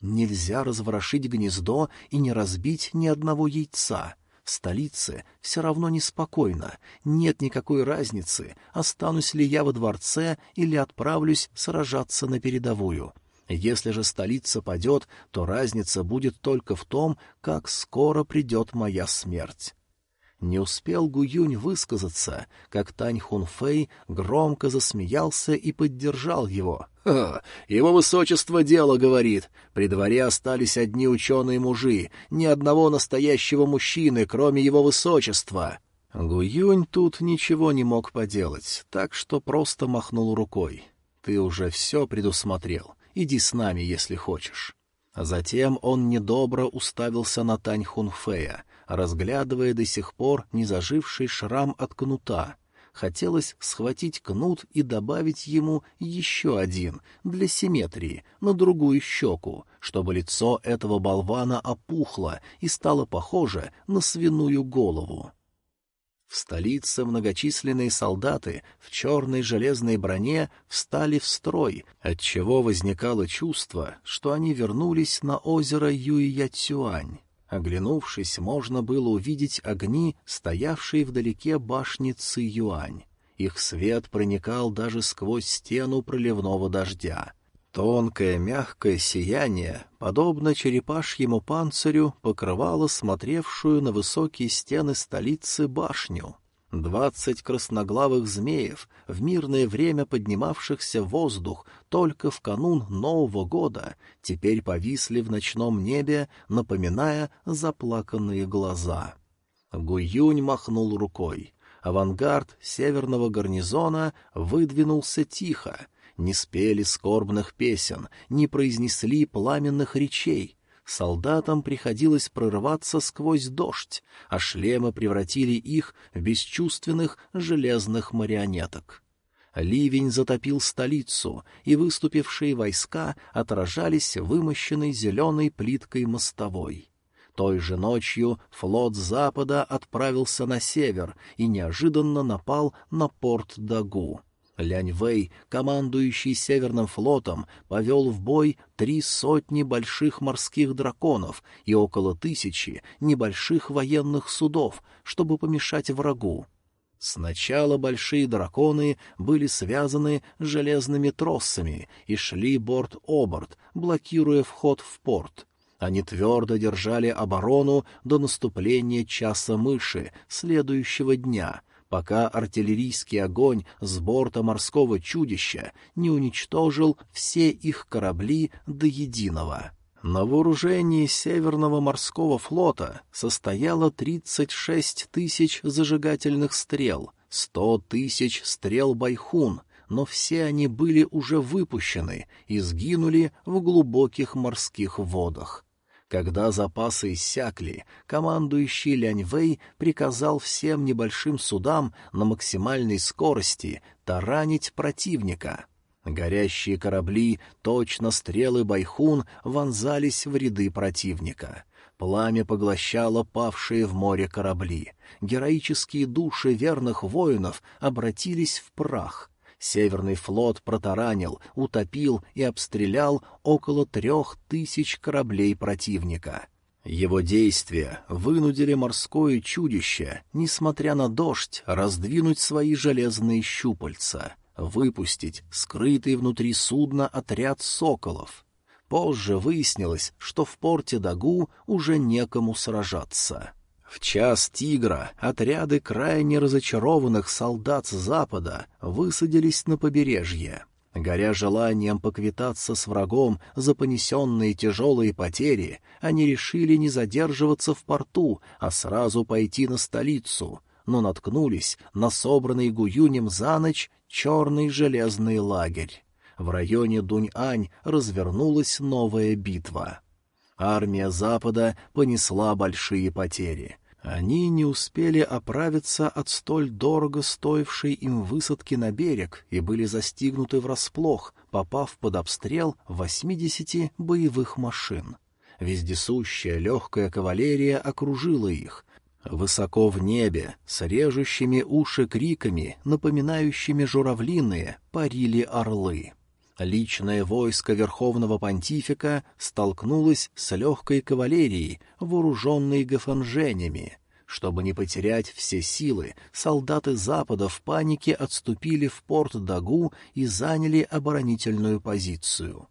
Нельзя разворошить гнездо и не разбить ни одного яйца. В столице все равно неспокойно, нет никакой разницы, останусь ли я во дворце или отправлюсь сражаться на передовую. Если же столица падет, то разница будет только в том, как скоро придет моя смерть. Не успел Гуюнь высказаться, как Тань Хунфэй громко засмеялся и поддержал его. «Ха! Его высочество дело говорит. При дворе остались одни ученые-мужи, ни одного настоящего мужчины, кроме его высочества». Гуюнь тут ничего не мог поделать, так что просто махнул рукой. «Ты уже все предусмотрел. Иди с нами, если хочешь». Затем он недобро уставился на Тань Хунфея, разглядывая до сих пор не заживший шрам от кнута. Хотелось схватить кнут и добавить ему еще один, для симметрии, на другую щеку, чтобы лицо этого болвана опухло и стало похоже на свиную голову. В столице многочисленные солдаты в черной железной броне встали в строй, отчего возникало чувство, что они вернулись на озеро Юйяцюань. Оглянувшись, можно было увидеть огни, стоявшие вдалеке башни Ци-Юань. Их свет проникал даже сквозь стену проливного дождя. Тонкое мягкое сияние, подобно черепашьему панцирю, покрывало смотревшую на высокие стены столицы башню. Двадцать красноглавых змеев, в мирное время поднимавшихся в воздух только в канун Нового года, теперь повисли в ночном небе, напоминая заплаканные глаза. Гуюнь махнул рукой. Авангард северного гарнизона выдвинулся тихо, не спели скорбных песен, не произнесли пламенных речей, солдатам приходилось прорываться сквозь дождь, а шлемы превратили их в бесчувственных железных марионеток. Ливень затопил столицу, и выступившие войска отражались вымощенной зеленой плиткой мостовой. Той же ночью флот Запада отправился на север и неожиданно напал на порт Дагу. Лянь Вэй, командующий Северным флотом, повел в бой три сотни больших морских драконов и около тысячи небольших военных судов, чтобы помешать врагу. Сначала большие драконы были связаны железными тросами и шли борт-оборт, блокируя вход в порт. Они твердо держали оборону до наступления часа мыши следующего дня, пока артиллерийский огонь с борта морского чудища не уничтожил все их корабли до единого. На вооружении Северного морского флота состояло 36 тысяч зажигательных стрел, 100 тысяч стрел «Байхун», но все они были уже выпущены и сгинули в глубоких морских водах. Когда запасы иссякли, командующий Ляньвэй приказал всем небольшим судам на максимальной скорости таранить противника. Горящие корабли, точно стрелы байхун, вонзались в ряды противника. Пламя поглощало павшие в море корабли. Героические души верных воинов обратились в прах — Северный флот протаранил, утопил и обстрелял около трех тысяч кораблей противника. Его действия вынудили морское чудище, несмотря на дождь, раздвинуть свои железные щупальца, выпустить скрытый внутри судна отряд соколов. Позже выяснилось, что в порте Дагу уже некому сражаться. В час тигра отряды крайне разочарованных солдат с запада высадились на побережье. Горя желанием поквитаться с врагом за понесенные тяжелые потери, они решили не задерживаться в порту, а сразу пойти на столицу, но наткнулись на собранный Гуюнем за ночь черный железный лагерь. В районе Дунь-Ань развернулась новая битва. Армия Запада понесла большие потери — они не успели оправиться от столь дорого стоившей им высадки на берег и были застигнуты врасплох, попав под обстрел 80 боевых машин. Вездесущая легкая кавалерия окружила их. Высоко в небе, с режущими уши криками, напоминающими журавлиные, парили орлы. Личное войско Верховного Понтифика столкнулось с легкой кавалерией, вооруженной гафанженями. Чтобы не потерять все силы, солдаты Запада в панике отступили в порт Дагу и заняли оборонительную позицию.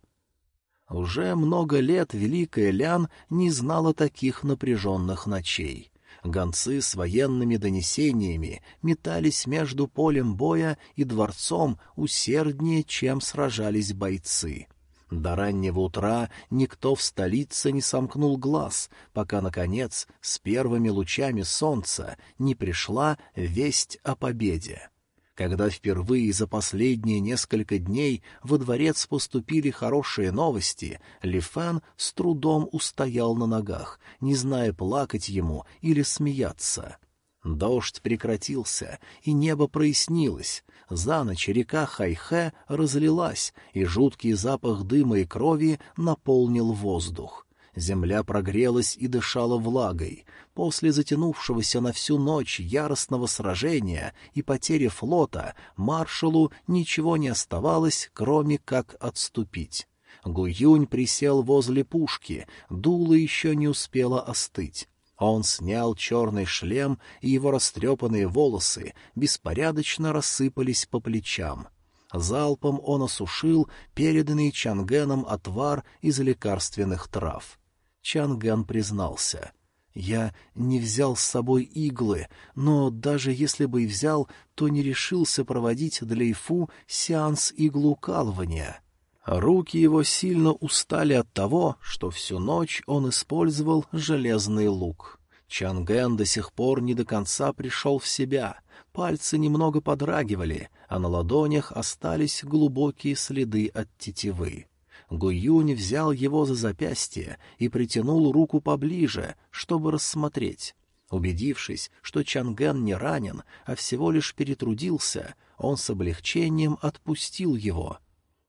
Уже много лет Великая Лян не знала таких напряженных ночей. Гонцы с военными донесениями метались между полем боя и дворцом усерднее, чем сражались бойцы. До раннего утра никто в столице не сомкнул глаз, пока, наконец, с первыми лучами солнца не пришла весть о победе. Когда впервые за последние несколько дней во дворец поступили хорошие новости, Ли Фэн с трудом устоял на ногах, не зная, плакать ему или смеяться. Дождь прекратился, и небо прояснилось. За ночь река Хайхэ разлилась, и жуткий запах дыма и крови наполнил воздух. Земля прогрелась и дышала влагой. После затянувшегося на всю ночь яростного сражения и потери флота маршалу ничего не оставалось, кроме как отступить. Гуюнь присел возле пушки, дуло еще не успело остыть. Он снял черный шлем, и его растрепанные волосы беспорядочно рассыпались по плечам. Залпом он осушил переданный Чангеном отвар из лекарственных трав. Чанган признался. «Я не взял с собой иглы, но даже если бы и взял, то не решился проводить для Ифу сеанс иглоукалывания». Руки его сильно устали от того, что всю ночь он использовал железный лук. Чанген до сих пор не до конца пришел в себя, пальцы немного подрагивали, а на ладонях остались глубокие следы от тетивы. Гуюнь взял его за запястье и притянул руку поближе, чтобы рассмотреть. Убедившись, что Чангэн не ранен, а всего лишь перетрудился, он с облегчением отпустил его.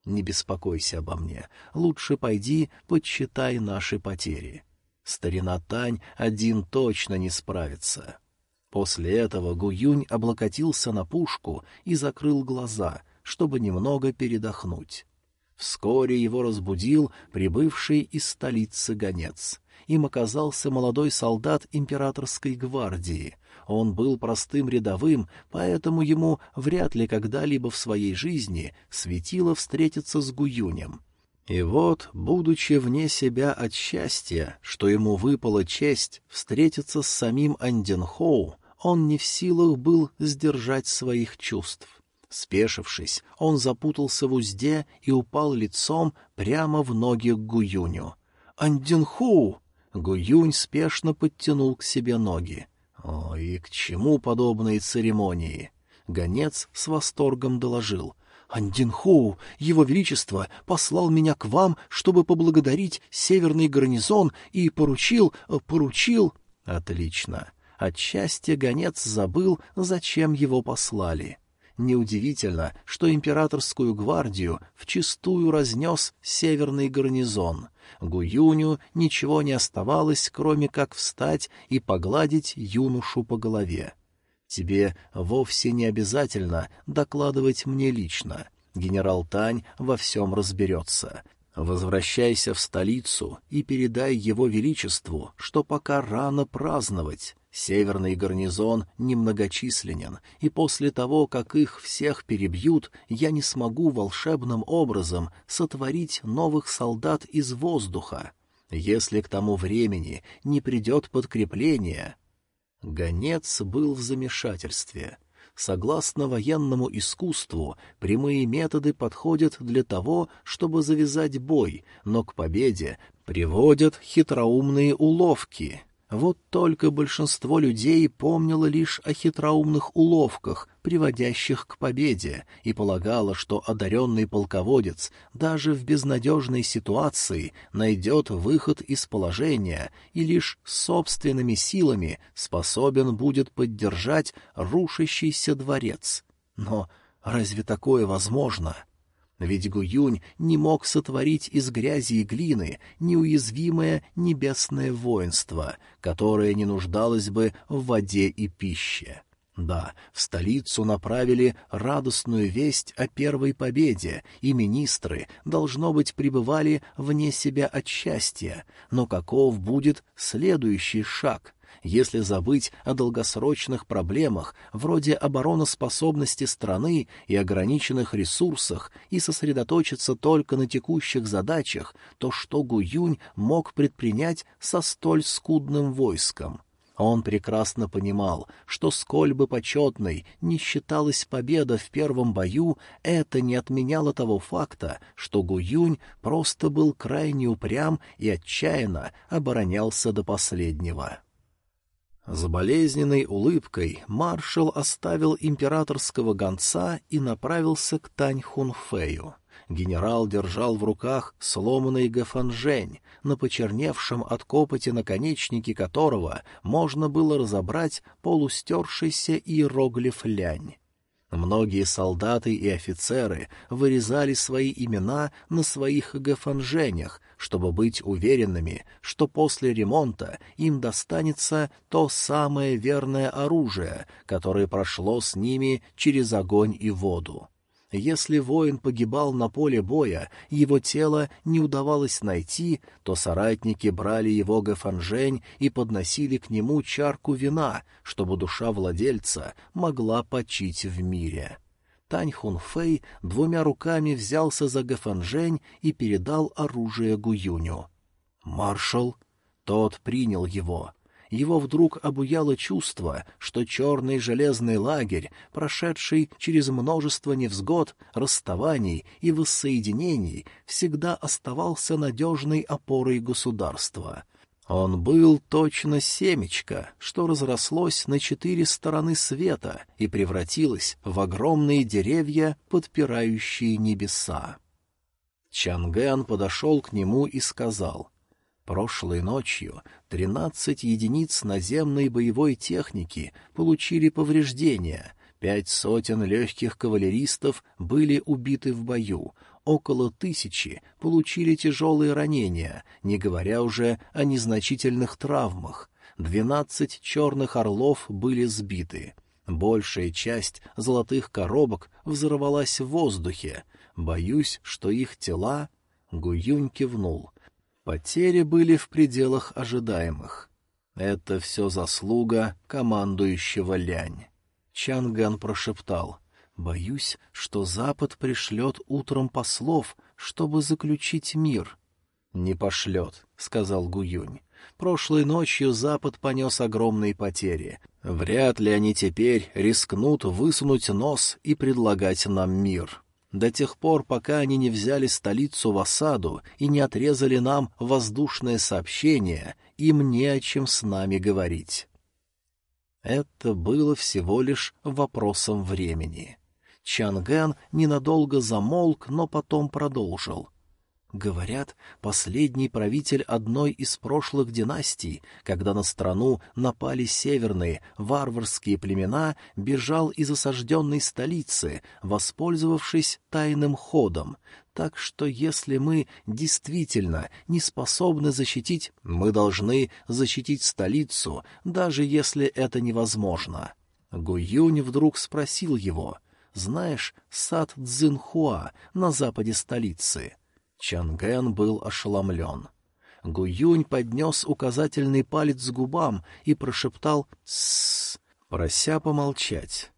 «Не беспокойся обо мне, лучше пойди подсчитай наши потери. Старина Тань один точно не справится». После этого Гуюнь облокотился на пушку и закрыл глаза, чтобы немного передохнуть. Вскоре его разбудил прибывший из столицы гонец. Им оказался молодой солдат императорской гвардии. Он был простым рядовым, поэтому ему вряд ли когда-либо в своей жизни светило встретиться с Гуюнем. И вот, будучи вне себя от счастья, что ему выпала честь встретиться с самим Анденхоу, он не в силах был сдержать своих чувств. Спешившись, он запутался в узде и упал лицом прямо в ноги к Гуюню. «Андинху!» Гуюнь спешно подтянул к себе ноги. «О, и к чему подобные церемонии?» Гонец с восторгом доложил. «Андинхоу, его величество, послал меня к вам, чтобы поблагодарить северный гарнизон и поручил... поручил...» «Отлично. От счастья гонец забыл, зачем его послали». Неудивительно, что императорскую гвардию вчистую разнес северный гарнизон. Гуюню ничего не оставалось, кроме как встать и погладить юношу по голове. «Тебе вовсе не обязательно докладывать мне лично. Генерал Тань во всем разберется. Возвращайся в столицу и передай его величеству, что пока рано праздновать. Северный гарнизон немногочисленен, и после того, как их всех перебьют, я не смогу волшебным образом сотворить новых солдат из воздуха. Если к тому времени не придет подкрепление... Гонец был в замешательстве — Согласно военному искусству, прямые методы подходят для того, чтобы завязать бой, но к победе приводят хитроумные уловки. Вот только большинство людей помнило лишь о хитроумных уловках, приводящих к победе, и полагало, что одаренный полководец даже в безнадежной ситуации найдет выход из положения и лишь собственными силами способен будет поддержать рушащийся дворец. Но разве такое возможно? — ведь Гуюнь не мог сотворить из грязи и глины неуязвимое небесное воинство, которое не нуждалось бы в воде и пище. Да, в столицу направили радостную весть о первой победе, и министры, должно быть, пребывали вне себя от счастья. Но каков будет следующий шаг? Если забыть о долгосрочных проблемах, вроде обороноспособности страны и ограниченных ресурсах, и сосредоточиться только на текущих задачах, то что Гуюнь мог предпринять со столь скудным войском? Он прекрасно понимал, что сколь бы почетной не считалась победа в первом бою, это не отменяло того факта, что Гуюнь просто был крайне упрям и отчаянно оборонялся до последнего. С болезненной улыбкой маршал оставил императорского гонца и направился к Тань Хунфею. Генерал держал в руках сломанный гафанжень, на почерневшем от копоти наконечнике которого можно было разобрать полустершийся иероглиф лянь. Многие солдаты и офицеры вырезали свои имена на своих гафанженях, чтобы быть уверенными, что после ремонта им достанется то самое верное оружие, которое прошло с ними через огонь и воду. Если воин погибал на поле боя, его тело не удавалось найти, то соратники брали его гафанжень и подносили к нему чарку вина, чтобы душа владельца могла почить в мире. Тань Хунфэй двумя руками взялся за гафанжень и передал оружие Гуюню. «Маршал!» Тот принял его его вдруг обуяло чувство, что черный железный лагерь, прошедший через множество невзгод, расставаний и воссоединений, всегда оставался надежной опорой государства. Он был точно семечко, что разрослось на четыре стороны света и превратилось в огромные деревья, подпирающие небеса. Чангэн подошел к нему и сказал — Прошлой ночью тринадцать единиц наземной боевой техники получили повреждения, пять сотен легких кавалеристов были убиты в бою, около тысячи получили тяжелые ранения, не говоря уже о незначительных травмах, двенадцать черных орлов были сбиты. Большая часть золотых коробок взорвалась в воздухе. Боюсь, что их тела... Гуюнь кивнул — Потери были в пределах ожидаемых. Это все заслуга командующего Лянь. Чанган прошептал. «Боюсь, что Запад пришлет утром послов, чтобы заключить мир». «Не пошлет», — сказал Гуюнь. «Прошлой ночью Запад понес огромные потери. Вряд ли они теперь рискнут высунуть нос и предлагать нам мир» до тех пор, пока они не взяли столицу в осаду и не отрезали нам воздушное сообщение, им не о чем с нами говорить. Это было всего лишь вопросом времени. Чангэн ненадолго замолк, но потом продолжил — Говорят, последний правитель одной из прошлых династий, когда на страну напали северные, варварские племена, бежал из осажденной столицы, воспользовавшись тайным ходом. Так что если мы действительно не способны защитить, мы должны защитить столицу, даже если это невозможно. Гуюнь вдруг спросил его, «Знаешь сад Цзинхуа на западе столицы?» Чанген был ошеломлен. Гуюнь поднес указательный палец к губам и прошептал «Тссс», прося помолчать.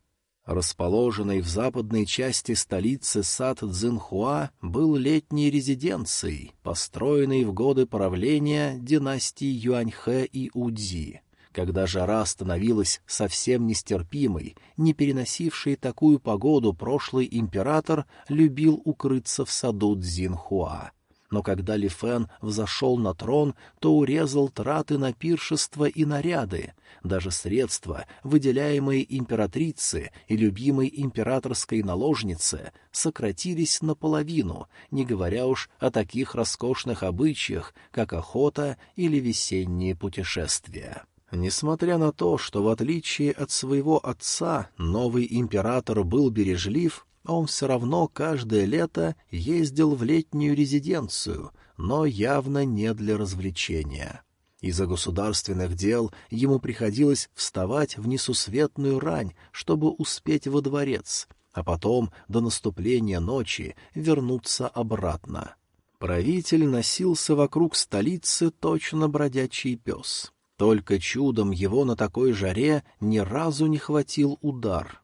Расположенный в западной части столицы сад Цзинхуа был летней резиденцией, построенной в годы правления династии Юаньхэ и Удзи. Когда жара становилась совсем нестерпимой, не переносивший такую погоду прошлый император любил укрыться в саду Цзинхуа но когда Ли Фэн взошел на трон, то урезал траты на пиршество и наряды. Даже средства, выделяемые императрице и любимой императорской наложнице, сократились наполовину, не говоря уж о таких роскошных обычаях, как охота или весенние путешествия. Несмотря на то, что в отличие от своего отца новый император был бережлив, он все равно каждое лето ездил в летнюю резиденцию, но явно не для развлечения. Из-за государственных дел ему приходилось вставать в несусветную рань, чтобы успеть во дворец, а потом до наступления ночи вернуться обратно. Правитель носился вокруг столицы точно бродячий пес. Только чудом его на такой жаре ни разу не хватил удар.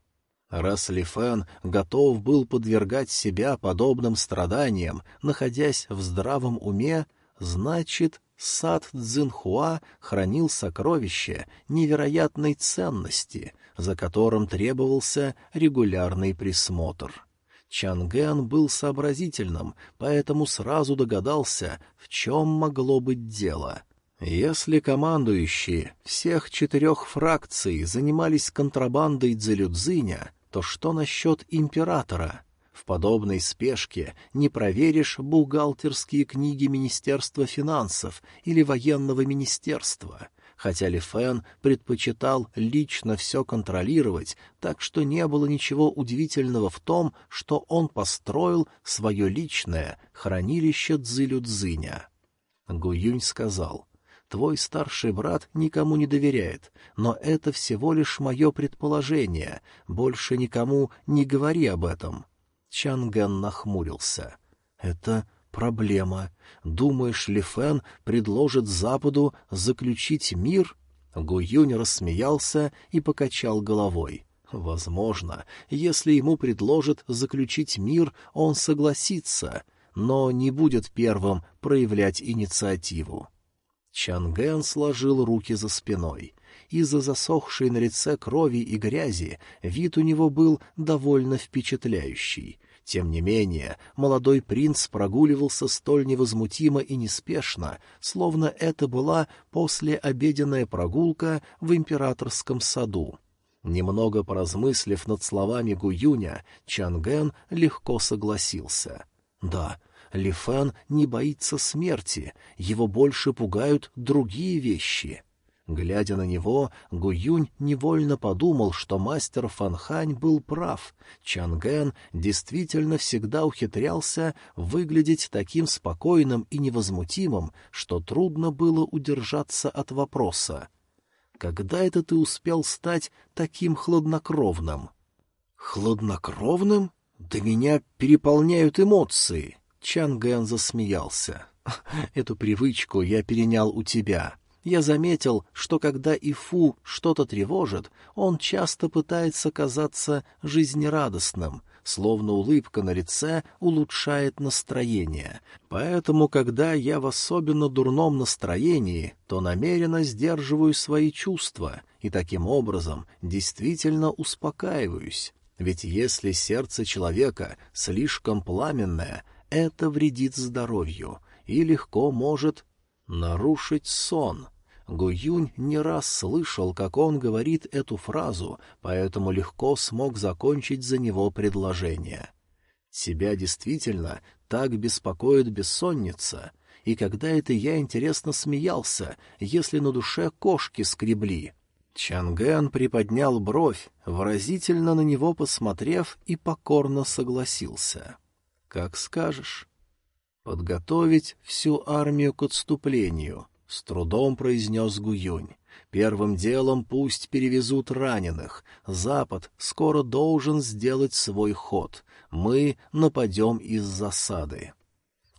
Раз Ли Фэн готов был подвергать себя подобным страданиям, находясь в здравом уме, значит, сад Цзинхуа хранил сокровище невероятной ценности, за которым требовался регулярный присмотр. Чангэн был сообразительным, поэтому сразу догадался, в чем могло быть дело — если командующие всех четырех фракций занимались контрабандой Дзелюдзиня, то что насчет императора? В подобной спешке не проверишь бухгалтерские книги Министерства финансов или военного министерства, хотя Ли Фэн предпочитал лично все контролировать, так что не было ничего удивительного в том, что он построил свое личное хранилище Цзилюдзиня. Гуюнь сказал — Твой старший брат никому не доверяет, но это всего лишь мое предположение. Больше никому не говори об этом. Чанган нахмурился. Это проблема. Думаешь, Ли Фэн предложит Западу заключить мир? Гуюнь рассмеялся и покачал головой. Возможно, если ему предложат заключить мир, он согласится, но не будет первым проявлять инициативу. Чанген сложил руки за спиной. Из-за засохшей на лице крови и грязи вид у него был довольно впечатляющий. Тем не менее, молодой принц прогуливался столь невозмутимо и неспешно, словно это была послеобеденная прогулка в императорском саду. Немного поразмыслив над словами Гуюня, Чанген легко согласился. «Да, ли Фэн не боится смерти, его больше пугают другие вещи. Глядя на него, Гуюнь невольно подумал, что мастер Фанхань был прав. Чанген действительно всегда ухитрялся выглядеть таким спокойным и невозмутимым, что трудно было удержаться от вопроса. «Когда это ты успел стать таким хладнокровным?» «Хладнокровным? Да меня переполняют эмоции!» Чан Гэн засмеялся. «Эту привычку я перенял у тебя. Я заметил, что когда Ифу что-то тревожит, он часто пытается казаться жизнерадостным, словно улыбка на лице улучшает настроение. Поэтому, когда я в особенно дурном настроении, то намеренно сдерживаю свои чувства и таким образом действительно успокаиваюсь. Ведь если сердце человека слишком пламенное — это вредит здоровью и легко может нарушить сон. Гуюнь не раз слышал, как он говорит эту фразу, поэтому легко смог закончить за него предложение. Себя действительно так беспокоит бессонница, и когда это я интересно смеялся, если на душе кошки скребли. Чангэн приподнял бровь, выразительно на него посмотрев, и покорно согласился. Как скажешь. Подготовить всю армию к отступлению, — с трудом произнес Гуюнь. Первым делом пусть перевезут раненых. Запад скоро должен сделать свой ход. Мы нападем из засады.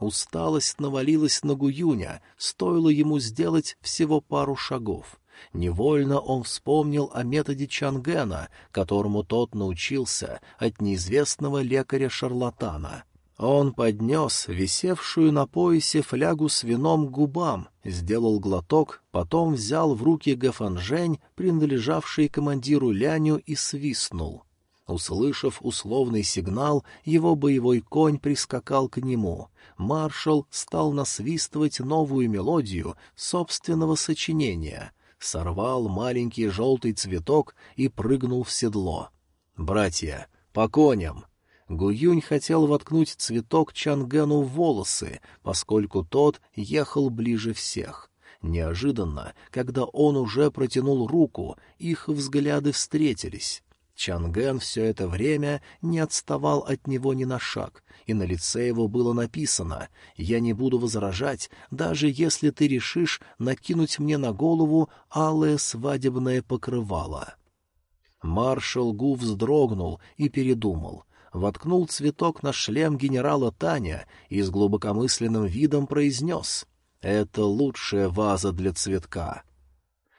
Усталость навалилась на Гуюня, стоило ему сделать всего пару шагов. Невольно он вспомнил о методе Чангена, которому тот научился от неизвестного лекаря-шарлатана. Он поднес висевшую на поясе флягу с вином к губам, сделал глоток, потом взял в руки гафанжень, принадлежавший командиру Ляню, и свистнул. Услышав условный сигнал, его боевой конь прискакал к нему. Маршал стал насвистывать новую мелодию собственного сочинения. Сорвал маленький желтый цветок и прыгнул в седло. «Братья, по коням!» Гуюнь хотел воткнуть цветок Чангену в волосы, поскольку тот ехал ближе всех. Неожиданно, когда он уже протянул руку, их взгляды встретились. Чанген все это время не отставал от него ни на шаг, и на лице его было написано «Я не буду возражать, даже если ты решишь накинуть мне на голову алое свадебное покрывало». Маршал Гу вздрогнул и передумал, воткнул цветок на шлем генерала Таня и с глубокомысленным видом произнес «Это лучшая ваза для цветка»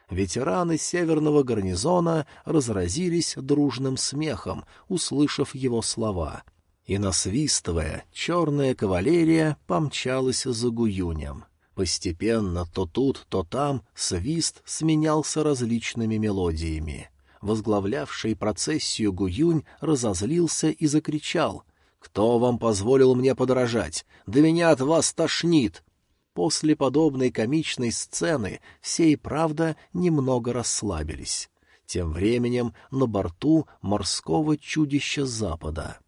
ветераны северного гарнизона разразились дружным смехом, услышав его слова. И, насвистывая, черная кавалерия помчалась за Гуюнем. Постепенно то тут, то там свист сменялся различными мелодиями. Возглавлявший процессию Гуюнь разозлился и закричал — «Кто вам позволил мне подражать? Да меня от вас тошнит! После подобной комичной сцены все и правда немного расслабились. Тем временем на борту морского чудища Запада.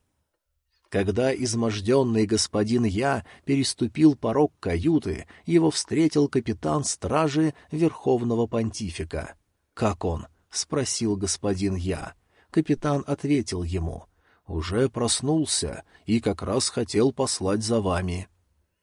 Когда изможденный господин Я переступил порог каюты, его встретил капитан стражи Верховного Понтифика. «Как он?» — спросил господин Я. Капитан ответил ему. «Уже проснулся и как раз хотел послать за вами».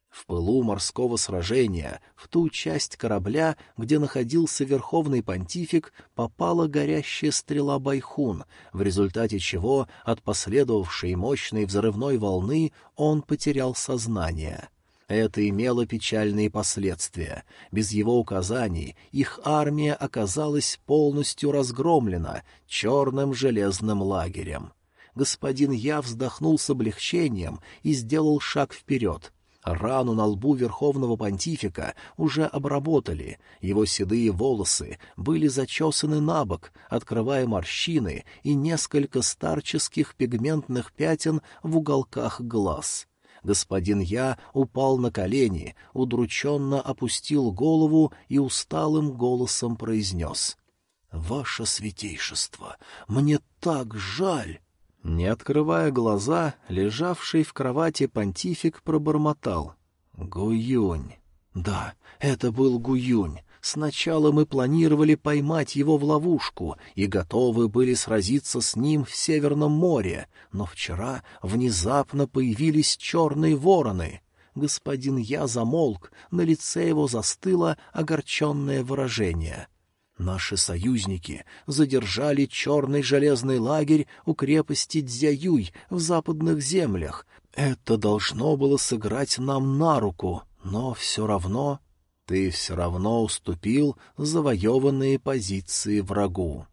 В пылу морского сражения в ту часть корабля, где находился верховный понтифик, попала горящая стрела Байхун, в результате чего от последовавшей мощной взрывной волны он потерял сознание. Это имело печальные последствия. Без его указаний их армия оказалась полностью разгромлена черным железным лагерем. Господин Я вздохнул с облегчением и сделал шаг вперед — Рану на лбу верховного понтифика уже обработали, его седые волосы были зачесаны на бок, открывая морщины и несколько старческих пигментных пятен в уголках глаз. Господин Я упал на колени, удрученно опустил голову и усталым голосом произнес — «Ваше святейшество, мне так жаль!» Не открывая глаза, лежавший в кровати понтифик пробормотал. «Гуюнь». «Да, это был Гуюнь. Сначала мы планировали поймать его в ловушку и готовы были сразиться с ним в Северном море, но вчера внезапно появились черные вороны». Господин Я замолк, на лице его застыло огорченное выражение — Наши союзники задержали черный железный лагерь у крепости Дзяюй в западных землях. Это должно было сыграть нам на руку, но все равно... Ты все равно уступил завоеванные позиции врагу.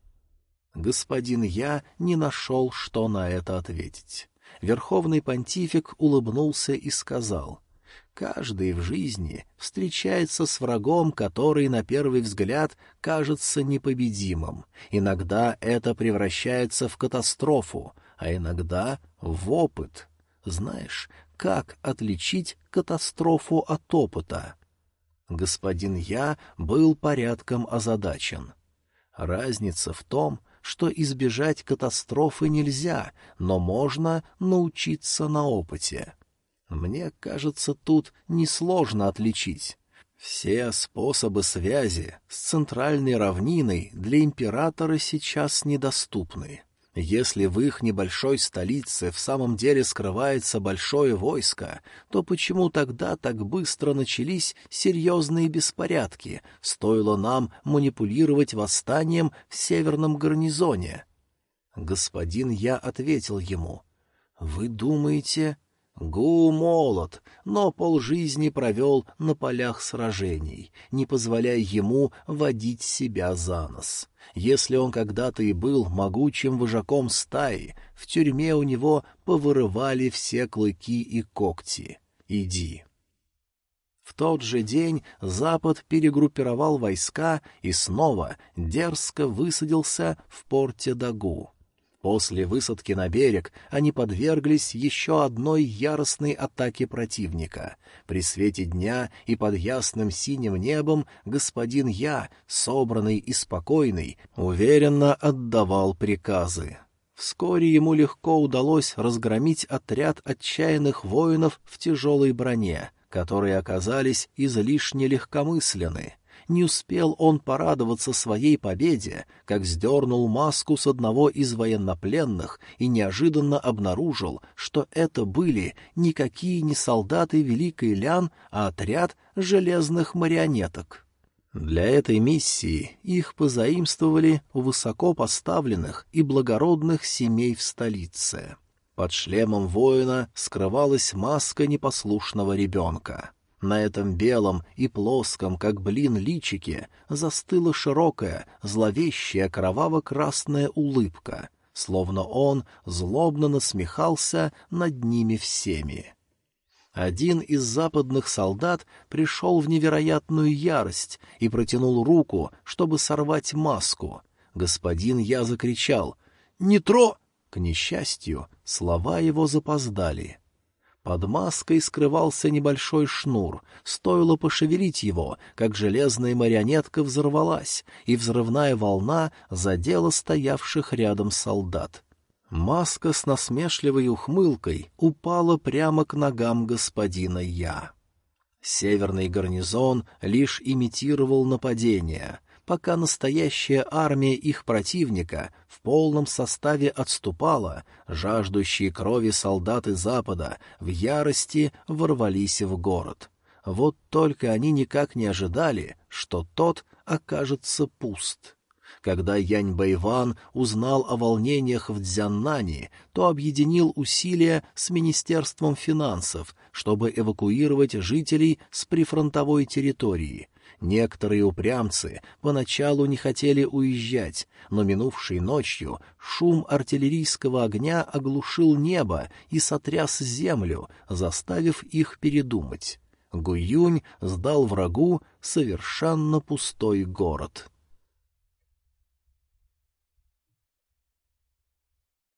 Господин Я не нашел, что на это ответить. Верховный понтифик улыбнулся и сказал — Каждый в жизни встречается с врагом, который на первый взгляд кажется непобедимым. Иногда это превращается в катастрофу, а иногда в опыт. Знаешь, как отличить катастрофу от опыта? Господин Я был порядком озадачен. Разница в том, что избежать катастрофы нельзя, но можно научиться на опыте. Мне кажется, тут несложно отличить. Все способы связи с центральной равниной для императора сейчас недоступны. Если в их небольшой столице в самом деле скрывается большое войско, то почему тогда так быстро начались серьезные беспорядки, стоило нам манипулировать восстанием в северном гарнизоне? Господин Я ответил ему, «Вы думаете, Гу молод, но полжизни провел на полях сражений, не позволяя ему водить себя за нос. Если он когда-то и был могучим вожаком стаи, в тюрьме у него повырывали все клыки и когти. Иди. В тот же день Запад перегруппировал войска и снова дерзко высадился в порте Дагу. После высадки на берег они подверглись еще одной яростной атаке противника. При свете дня и под ясным синим небом господин Я, собранный и спокойный, уверенно отдавал приказы. Вскоре ему легко удалось разгромить отряд отчаянных воинов в тяжелой броне, которые оказались излишне легкомысленны. Не успел он порадоваться своей победе, как сдернул маску с одного из военнопленных и неожиданно обнаружил, что это были никакие не солдаты Великой Лян, а отряд железных марионеток. Для этой миссии их позаимствовали у высоко поставленных и благородных семей в столице. Под шлемом воина скрывалась маска непослушного ребенка. На этом белом и плоском, как блин, личике застыла широкая, зловещая кроваво-красная улыбка, словно он злобно насмехался над ними всеми. Один из западных солдат пришел в невероятную ярость и протянул руку, чтобы сорвать маску. Господин Я закричал «Не тро!» К несчастью, слова его запоздали — под маской скрывался небольшой шнур. Стоило пошевелить его, как железная марионетка взорвалась, и взрывная волна задела стоявших рядом солдат. Маска с насмешливой ухмылкой упала прямо к ногам господина Я. Северный гарнизон лишь имитировал нападение пока настоящая армия их противника в полном составе отступала, жаждущие крови солдаты Запада в ярости ворвались в город. Вот только они никак не ожидали, что тот окажется пуст. Когда Янь Бэйван узнал о волнениях в Дзяннане, то объединил усилия с Министерством финансов, чтобы эвакуировать жителей с прифронтовой территории — Некоторые упрямцы поначалу не хотели уезжать, но минувшей ночью шум артиллерийского огня оглушил небо и сотряс землю, заставив их передумать. Гуюнь сдал врагу совершенно пустой город.